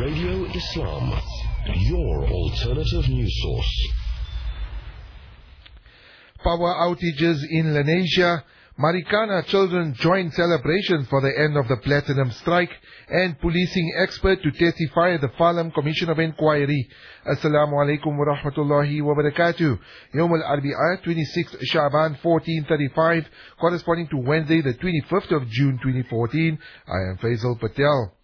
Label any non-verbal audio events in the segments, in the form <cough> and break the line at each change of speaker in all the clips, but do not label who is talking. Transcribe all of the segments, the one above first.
Radio Islam, your alternative news source.
Power outages in Lenasia. Marikana children join celebrations for the end of the platinum strike and policing expert to testify at the Farlam Commission of Inquiry. Assalamu alaikum wa rahmatullahi wa barakatuh. Yom al-Arbi'ah, 26 Shaban 1435, corresponding to Wednesday the 25th of June 2014. I am Faisal Patel.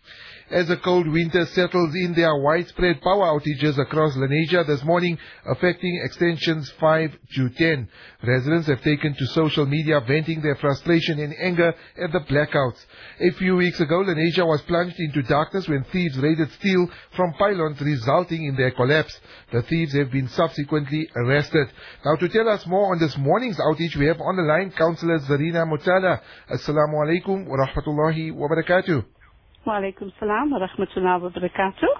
As the cold winter settles in, there are widespread power outages across Lenasia this morning, affecting extensions 5 to 10. Residents have taken to social media venting their frustration and anger at the blackouts. A few weeks ago, Lenasia was plunged into darkness when thieves raided steel from pylons, resulting in their collapse. The thieves have been subsequently arrested. Now, to tell us more on this morning's outage, we have on the line Councillor Zarina Motala. Assalamu alaikum wa rahmatullahi wa barakatuh.
Walaikum salam wa rahmatullahi wa barakatuh.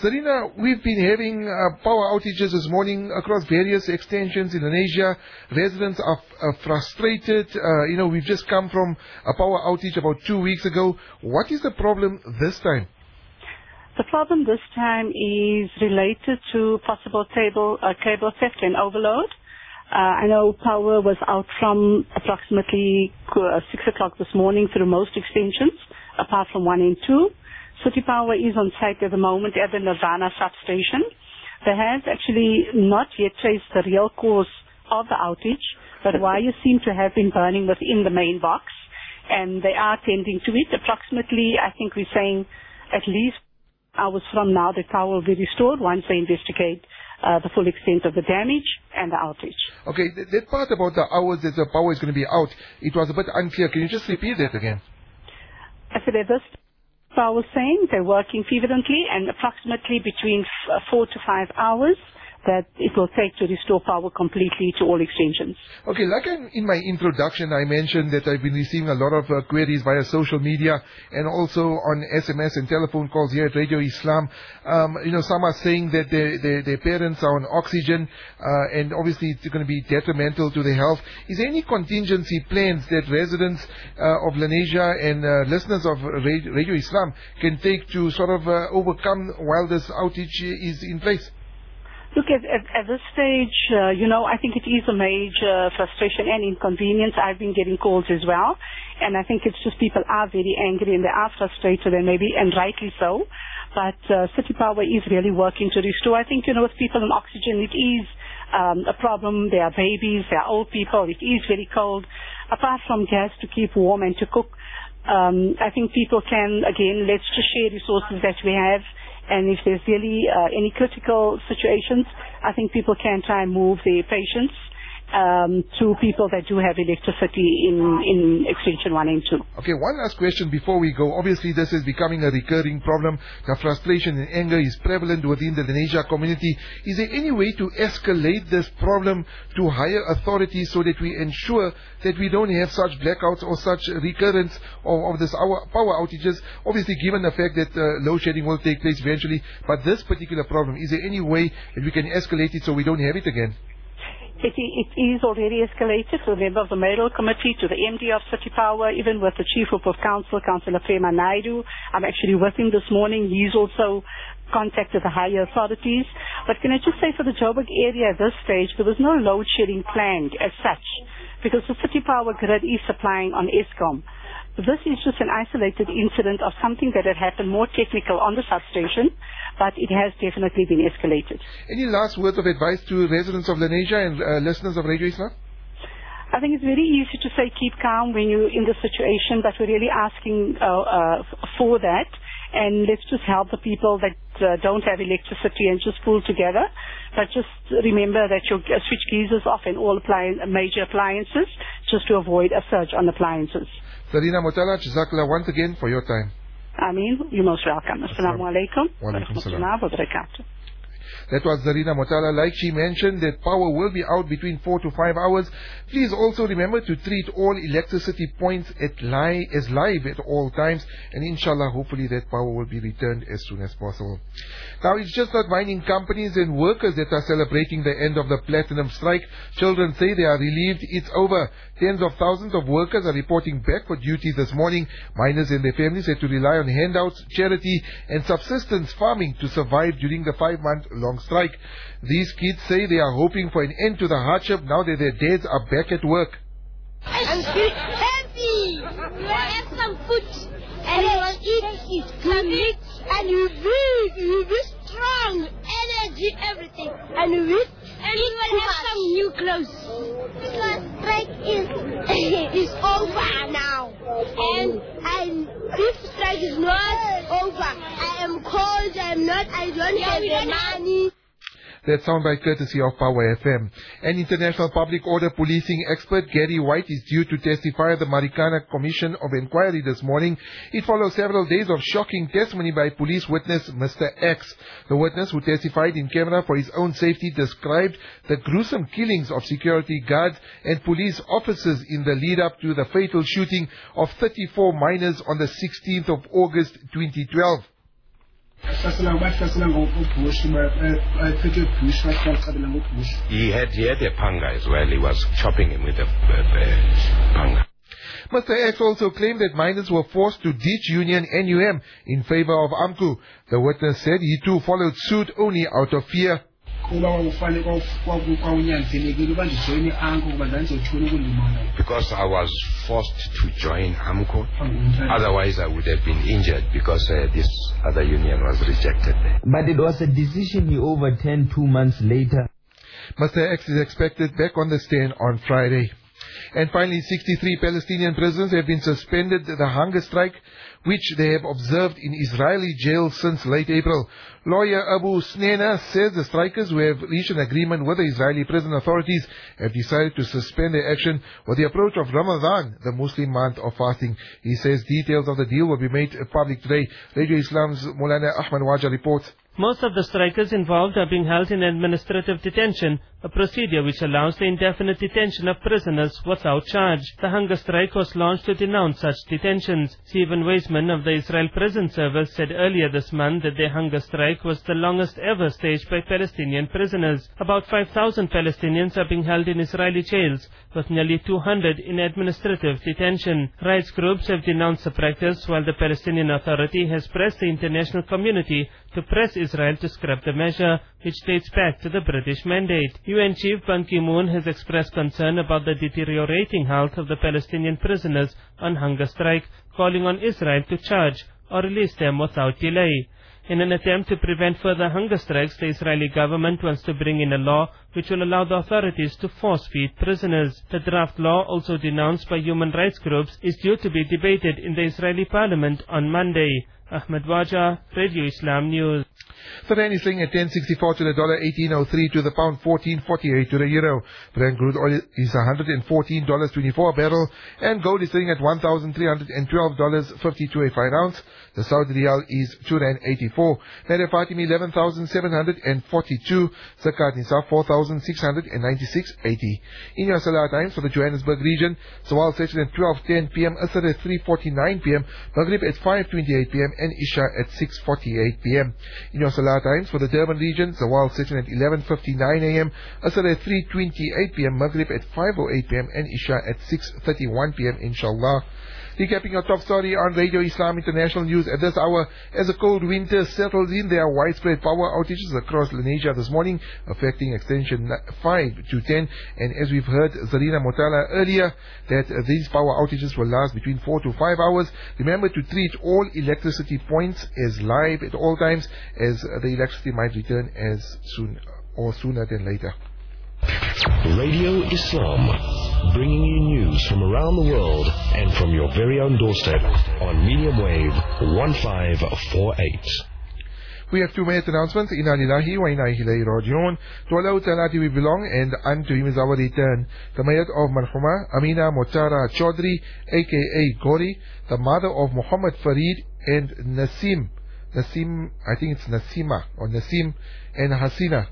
Zarina, we've been having uh, power outages this morning across various extensions in Lenasia. Residents are, are frustrated. Uh, you know, we've just come from a power outage about two weeks ago. What is the problem this time?
The problem this time is related to possible table, uh, cable theft and overload. Uh, I know power was out from approximately uh, 6 o'clock this morning through most extensions apart from one and two. City Power is on site at the moment at the Nirvana substation. They have actually not yet traced the real cause of the outage, but <laughs> wires seem to have been burning within the main box, and they are tending to it. Approximately, I think we're saying at least hours from now, the power will be restored once they investigate uh, the full extent of the damage and the outage.
Okay, that, that part about the hours that the power is going to be out, it was a bit unclear. Can you just repeat that again?
At this was saying they're working fervently and approximately between f- uh, four to five hours that it will take to restore power completely to all extensions.
Okay, like in my introduction, I mentioned that I've been receiving a lot of uh, queries via social media and also on SMS and telephone calls here at Radio Islam. Um, you know, some are saying that their, their, their parents are on oxygen uh, and obviously it's going to be detrimental to their health. Is there any contingency plans that residents uh, of Lenasia and uh, listeners of Radio Islam can take to sort of uh, overcome while this outage is in place?
Look, at, at, at this stage, uh, you know, I think it is a major frustration and inconvenience. I've been getting calls as well. And I think it's just people are very angry and they are frustrated and maybe, and rightly so. But uh, City Power is really working to restore. I think, you know, with people on oxygen, it is um, a problem. There are babies, there are old people. It is very cold. Apart from gas to keep warm and to cook, um, I think people can, again, let's just share resources that we have and if there's really uh, any critical situations, I think people can try and move their patients um, to people that do have electricity in, in extension 1 and 2.
Okay, one last question before we go. Obviously, this is becoming a recurring problem. The frustration and anger is prevalent within the Lenasia community. Is there any way to escalate this problem to higher authorities so that we ensure that we don't have such blackouts or such recurrence of, of this power outages? Obviously, given the fact that uh, load shedding will take place eventually, but this particular problem, is there any way that we can escalate it so we don't have it again?
It, it is already escalated to the member of the mayoral committee, to the MD of City Power, even with the chief of council, Councillor Prema Naidoo. I'm actually with him this morning. He's also contacted the higher authorities. But can I just say for the Joburg area at this stage, there was no load shedding planned as such because the City Power grid is supplying on Eskom. This is just an isolated incident of something that had happened more technical on the substation, but it has definitely been escalated.
Any last words of advice to residents of Lenasia and uh, listeners of Radio Islam?
I think it's very easy to say keep calm when you're in the situation, but we're really asking uh, uh, for that. And let's just help the people that uh, don't have electricity and just pull together. But just remember that your switch geysers off and all appliance, major appliances just to avoid a surge on appliances.
Zarina Motala, Jazakallah once again for your time.
Ameen. You're most welcome. Assalamu alaikum wa barakatuh.
That was Zarina Motala. Like she mentioned, that power will be out between 4 to 5 hours. Please also remember to treat all electricity points at li as live at all times. And inshallah, hopefully that power will be returned as soon as possible. Now, it's just not mining companies and workers that are celebrating the end of the platinum strike. Children say they are relieved it's over. Tens of thousands of workers are reporting back for duty this morning. Miners and their families had to rely on handouts, charity, and subsistence farming to survive during the five-month-long strike. These kids say they are hoping for an end to the hardship now that their dads are back at work.
I'm very happy. We have some food and we will eat some meat and you big, you be strong, energy, everything. And we and we will have some new clothes. Because strike is <laughs> is over now. And and this strike is not over. I am cold, I am not I don't have the money.
That sound by courtesy of Power FM. An international public order policing expert, Gary White, is due to testify at the Marikana Commission of Inquiry this morning. It follows several days of shocking testimony by police witness Mr. X. The witness, who testified in camera for his own safety, described the gruesome killings of security guards and police officers in the lead up to the fatal shooting of 34 miners on the 16th of August 2012.
He had he had a panga as well. He was chopping him with a, a panga.
Mr. X also claimed that miners were forced to ditch Union NUM in favor of AMCU. The witness said he too followed suit only out of fear.
Because I was forced to join AMCU. Otherwise, I would have been injured because uh, this other union was rejected.
But it was a decision he overturned two months later.
Mr. X is expected back on the stand on Friday. And finally, 63 Palestinian prisoners have been suspended the hunger strike which they have observed in Israeli jails since late April. Lawyer Abu Snena says the strikers who have reached an agreement with the Israeli prison authorities have decided to suspend their action with the approach of Ramadan, the Muslim month of fasting. He says details of the deal will be made public today. Radio Islam's Mulana Ahmad Waja reports.
Most of the strikers involved are being held in administrative detention, a procedure which allows the indefinite detention of prisoners without charge. The hunger strike was launched to denounce such detentions. Sivan Weizman of the Israel Prison Service said earlier this month that their hunger strike was the longest ever staged by Palestinian prisoners. About 5,000 Palestinians are being held in Israeli jails, with nearly 200 in administrative detention. Rights groups have denounced the practice, while the Palestinian Authority has pressed the international community to press Israel to scrap the measure, which dates back to the British mandate. UN Chief Ban Ki-moon has expressed concern about the deteriorating health of the Palestinian prisoners on hunger strike, calling on Israel to charge or release them without delay. In an attempt to prevent further hunger strikes, the Israeli government wants to bring in a law which will allow the authorities to force feed prisoners. The draft law, also denounced by human rights groups, is due to be debated in the Israeli parliament on Monday. Ahmed Waja, Radio Islam News.
The rand is selling at 1064 to the dollar, 1803 to the pound, 1448 to the euro. Brent crude oil is $114.24 a barrel, and gold is selling at $1,312.50 to a fine ounce. The Saudi Riyal is 2 rand 84. Naira Fatim 11,742. Zakat Nisab 4,696.80. In your Salah times for the Johannesburg region, Zawal session at 12.10 p.m., Asr at 3.49 p.m., Maghrib at 5.28 p.m., and Isha at 6.48 p.m. In your Salah times for the Durban region, Zawal session at 11.59 a.m., Asr at 3.28 p.m., Maghrib at 5.08 p.m., and Isha at 6.31 p.m. Inshallah. Recapping our top story on Radio Islam International News at this hour. As a cold winter settles in, there are widespread power outages across Lenasia this morning, affecting extension 5 to 10. And as we've heard Zarina Motala earlier, that these power outages will last between 4 to 5 hours. Remember to treat all electricity points as live at all times, as the electricity might return as soon or sooner than later.
Radio Islam, bringing you news from around the world and from your very own doorstep on medium wave 1548.
We have two minute announcements. Inna lillahi wa inna ilayhi raji'un. To Allah Ta'ala we belong and unto Him is our return. The mayat of Marhuma Amina Motara Chaudhry, aka Gori, the mother of Muhammad Farid and Nasim Nasim, I think it's Nasima or Nasim and Hasina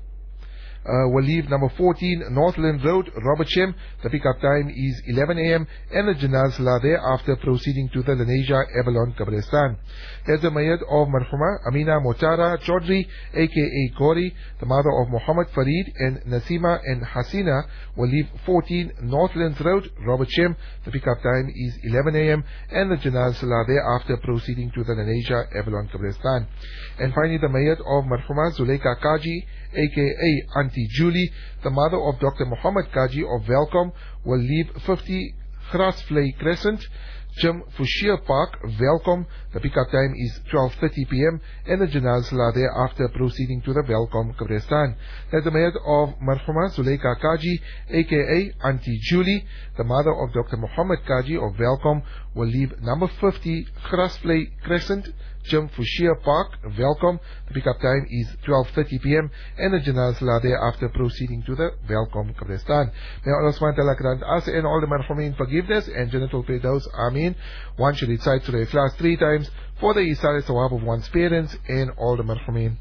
uh, will leave number 14 Northland Road, Robertsham. The pickup time is 11 a.m. and the janazah thereafter proceeding to the Lenasia Avalon Kabristan. There's the mayat of Marhuma Amina Motara Chaudhry, aka Gori, the mother of Muhammad Farid and Nasima and Hasina will leave 14 Northlands Road, Robertsham. The pickup time is 11 a.m. and the janazah thereafter proceeding to the Lenasia Avalon Kabristan. And finally the mayat of Marhuma Zuleika Kaji, aka Auntie Julie, the mother of Dr. Muhammad Kaji of Welkom, will leave 50 Grasvlei Crescent, Jim Fushia Park, Welkom. The pickup time is 12.30 p.m. and the janazah thereafter proceeding to the Welkom Kabristan. That's the mayor of Marhuma Zuleika Kaji, aka Auntie Julie, the mother of Dr. Muhammad Kaji of Welkom, will leave number 50 Grasvlei Crescent, Jim Fushia Park, Welkom. The pickup time is 12.30 p.m. and the janazah thereafter proceeding to the Welkom Kabristan. May Allah grant us and all the marhumin forgiveness and Jannatul Firdaus. Ameen. One should recite Surah Ikhlas three times for the Isari Sawab of one's parents and all the marhumin.